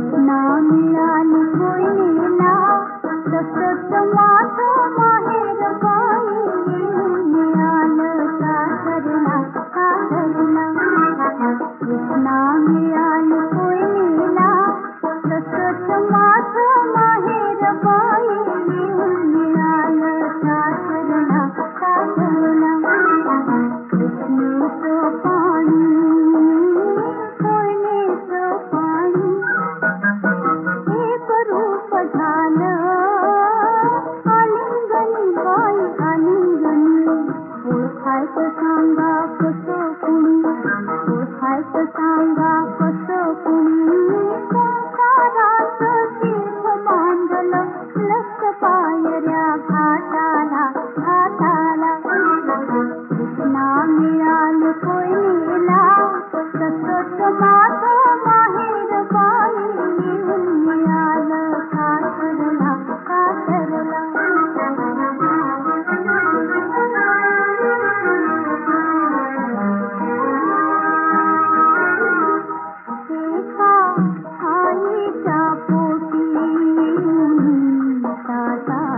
नाम या तो सांगा कसं कुणी? पोसायचं तो सांगा कसं कुणी?